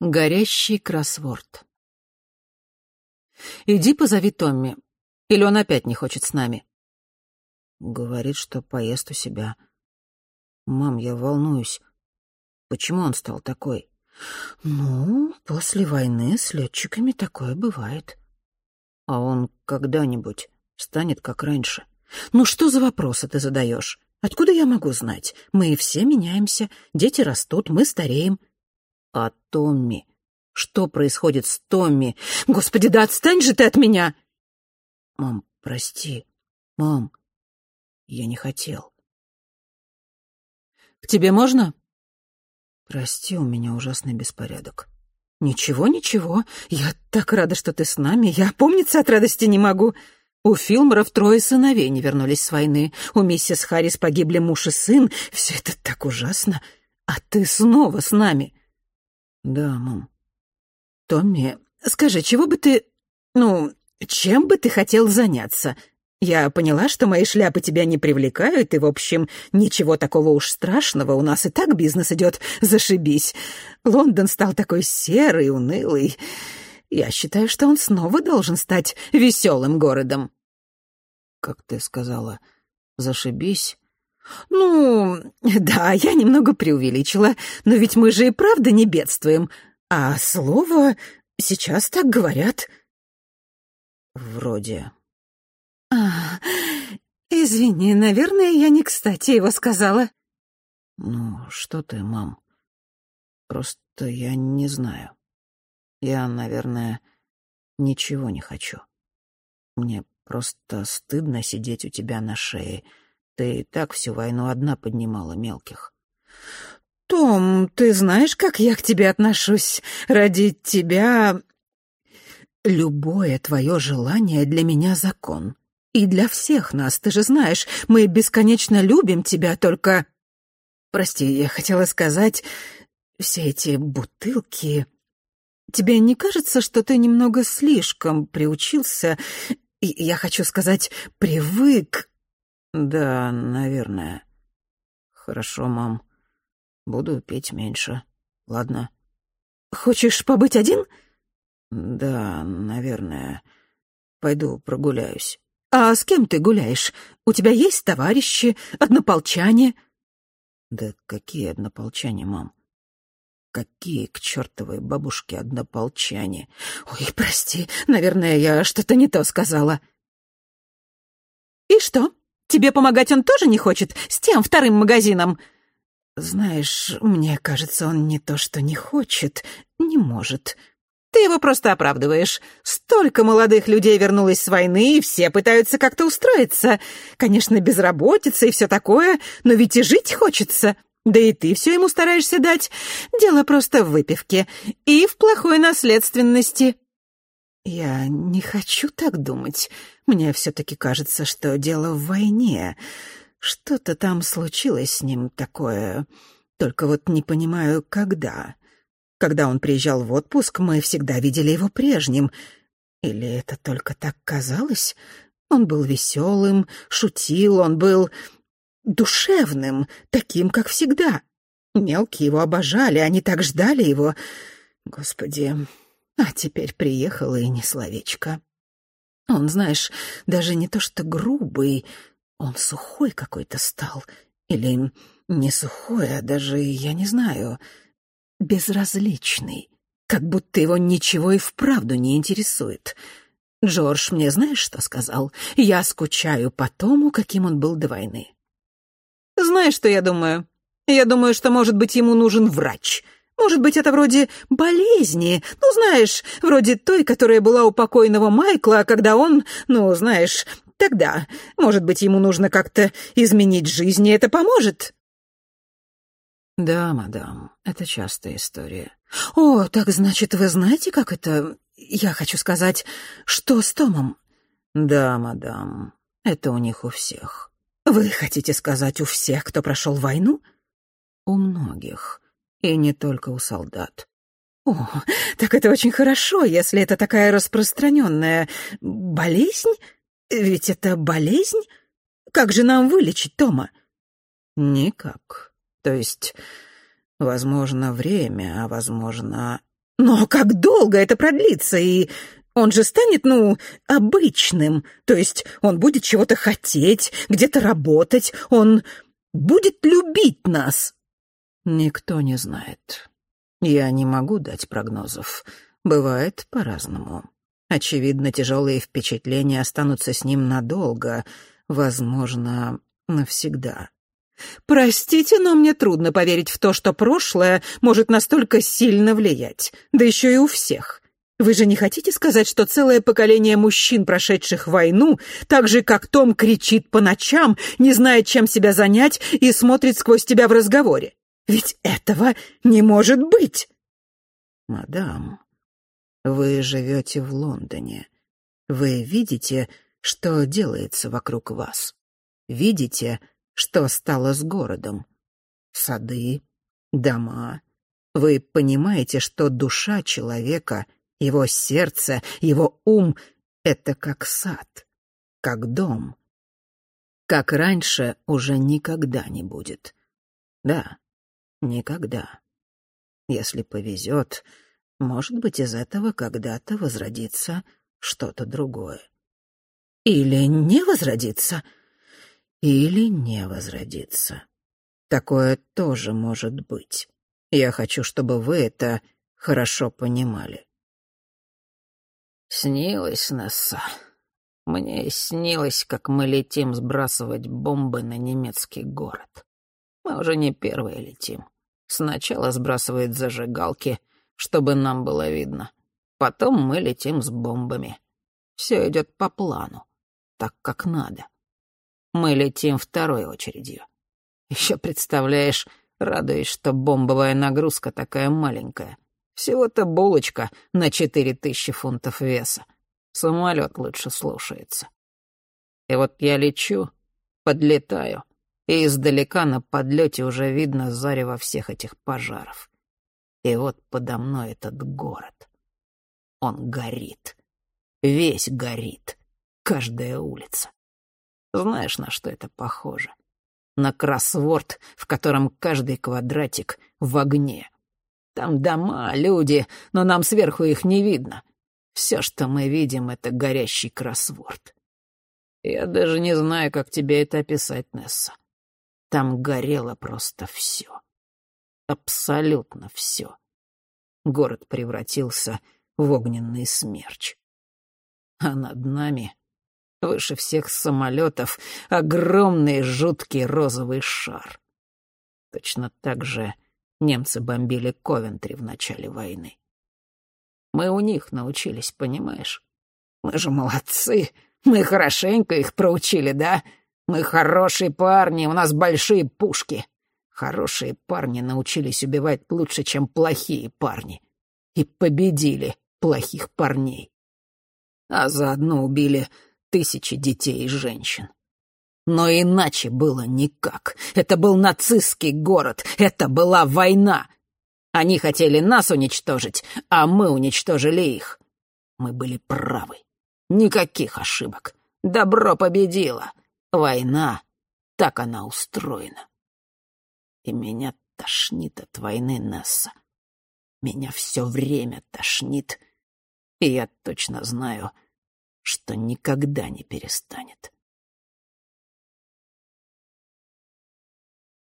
Горящий кроссворд. «Иди позови Томми. Или он опять не хочет с нами?» Говорит, что поест у себя. Мам, я волнуюсь. Почему он стал такой? Ну, после войны с летчиками такое бывает. А он когда-нибудь станет как раньше? Ну что за вопросы ты задаешь? Откуда я могу знать? Мы все меняемся, дети растут, мы стареем. А Томми? Что происходит с Томми? Господи, да отстань же ты от меня! Мам, прости. Мам, я не хотел. К тебе можно? Прости, у меня ужасный беспорядок. Ничего, ничего. Я так рада, что ты с нами. Я помниться от радости не могу. У Филморов трое сыновей не вернулись с войны. У миссис Харрис погибли муж и сын. Все это так ужасно. А ты снова с нами. Да, мам. Томми, скажи, чего бы ты... Ну, чем бы ты хотел заняться? Я поняла, что мои шляпы тебя не привлекают, и, в общем, ничего такого уж страшного, у нас и так бизнес идет, зашибись. Лондон стал такой серый, унылый. Я считаю, что он снова должен стать веселым городом. Как ты сказала, зашибись? Ну, да, я немного преувеличила, но ведь мы же и правда не бедствуем. А слово сейчас так говорят. Вроде. А, извини, наверное, я не кстати его сказала. Ну, что ты, мам? Просто я не знаю. Я, наверное, ничего не хочу. Мне просто стыдно сидеть у тебя на шее. Ты и так всю войну одна поднимала мелких. «Том, ты знаешь, как я к тебе отношусь? Ради тебя...» «Любое твое желание для меня закон. И для всех нас, ты же знаешь, мы бесконечно любим тебя, только...» «Прости, я хотела сказать, все эти бутылки...» Тебе не кажется, что ты немного слишком приучился, и, я хочу сказать, привык?» «Да, наверное. Хорошо, мам. Буду петь меньше. Ладно?» «Хочешь побыть один?» «Да, наверное. Пойду прогуляюсь». «А с кем ты гуляешь? У тебя есть товарищи, однополчане?» «Да какие однополчане, мам? Какие к чертовой бабушке однополчане? Ой, прости, наверное, я что-то не то сказала. И что? Тебе помогать он тоже не хочет с тем вторым магазином? Знаешь, мне кажется, он не то что не хочет, не может. Ты его просто оправдываешь. Столько молодых людей вернулось с войны, и все пытаются как-то устроиться. Конечно, безработица и все такое, но ведь и жить хочется. Да и ты все ему стараешься дать. Дело просто в выпивке и в плохой наследственности. Я не хочу так думать. Мне все-таки кажется, что дело в войне. Что-то там случилось с ним такое. Только вот не понимаю, когда. Когда он приезжал в отпуск, мы всегда видели его прежним. Или это только так казалось? Он был веселым, шутил, он был душевным, таким, как всегда. Мелкие его обожали, они так ждали его. Господи, а теперь приехал и не словечко. Он, знаешь, даже не то что грубый, он сухой какой-то стал. Или не сухой, а даже, я не знаю, безразличный. Как будто его ничего и вправду не интересует. Джордж мне знаешь, что сказал? Я скучаю по тому, каким он был до войны. Знаешь, что я думаю? Я думаю, что, может быть, ему нужен врач. Может быть, это вроде болезни. Ну, знаешь, вроде той, которая была у покойного Майкла, когда он, ну, знаешь, тогда. Может быть, ему нужно как-то изменить жизнь, и это поможет?» «Да, мадам, это частая история». «О, так значит, вы знаете, как это... Я хочу сказать, что с Томом?» «Да, мадам, это у них у всех». «Вы хотите сказать, у всех, кто прошел войну?» «У многих, и не только у солдат». «О, так это очень хорошо, если это такая распространенная болезнь. Ведь это болезнь? Как же нам вылечить Тома?» «Никак. То есть, возможно, время, а возможно, Но как долго это продлится, и он же станет, ну, обычным. То есть он будет чего-то хотеть, где-то работать, он будет любить нас. Никто не знает. Я не могу дать прогнозов. Бывает по-разному. Очевидно, тяжелые впечатления останутся с ним надолго, возможно, навсегда. Простите, но мне трудно поверить в то, что прошлое может настолько сильно влиять, да еще и у всех. Вы же не хотите сказать, что целое поколение мужчин, прошедших войну, так же, как Том, кричит по ночам, не знает, чем себя занять и смотрит сквозь тебя в разговоре? Ведь этого не может быть!» «Мадам, вы живете в Лондоне. Вы видите, что делается вокруг вас. Видите, что стало с городом. Сады, дома. Вы понимаете, что душа человека — его сердце, его ум — это как сад, как дом. Как раньше уже никогда не будет. Да, никогда. Если повезет, может быть, из этого когда-то возродится что-то другое. Или не возродится, или не возродится. Такое тоже может быть. Я хочу, чтобы вы это хорошо понимали. Снилось, Несса. Мне снилось, как мы летим сбрасывать бомбы на немецкий город. Мы уже не первые летим. Сначала сбрасывают зажигалки, чтобы нам было видно. Потом мы летим с бомбами. Все идет по плану, так как надо. Мы летим второй очередью. Еще представляешь, радуясь, что бомбовая нагрузка такая маленькая — всего-то булочка на четыре тысячи фунтов веса. Самолет лучше слушается. И вот я лечу, подлетаю, и издалека на подлете уже видно зарево всех этих пожаров. И вот подо мной этот город. Он горит. Весь горит. Каждая улица. Знаешь, на что это похоже? На кроссворд, в котором каждый квадратик в огне. Там дома, люди, но нам сверху их не видно. Все, что мы видим, — это горящий кроссворд. Я даже не знаю, как тебе это описать, Несса. Там горело просто все. Абсолютно все. Город превратился в огненный смерч. А над нами, выше всех самолетов, огромный жуткий розовый шар. Точно так же Немцы бомбили Ковентри в начале войны. Мы у них научились, понимаешь? Мы же молодцы. Мы хорошенько их проучили, да? Мы хорошие парни, у нас большие пушки. Хорошие парни научились убивать лучше, чем плохие парни. И победили плохих парней. А заодно убили тысячи детей и женщин. Но иначе было никак. Это был нацистский город, это была война. Они хотели нас уничтожить, а мы уничтожили их. Мы были правы. Никаких ошибок. Добро победило. Война, так она устроена. И меня тошнит от войны, Несса. Меня все время тошнит. И я точно знаю, что никогда не перестанет.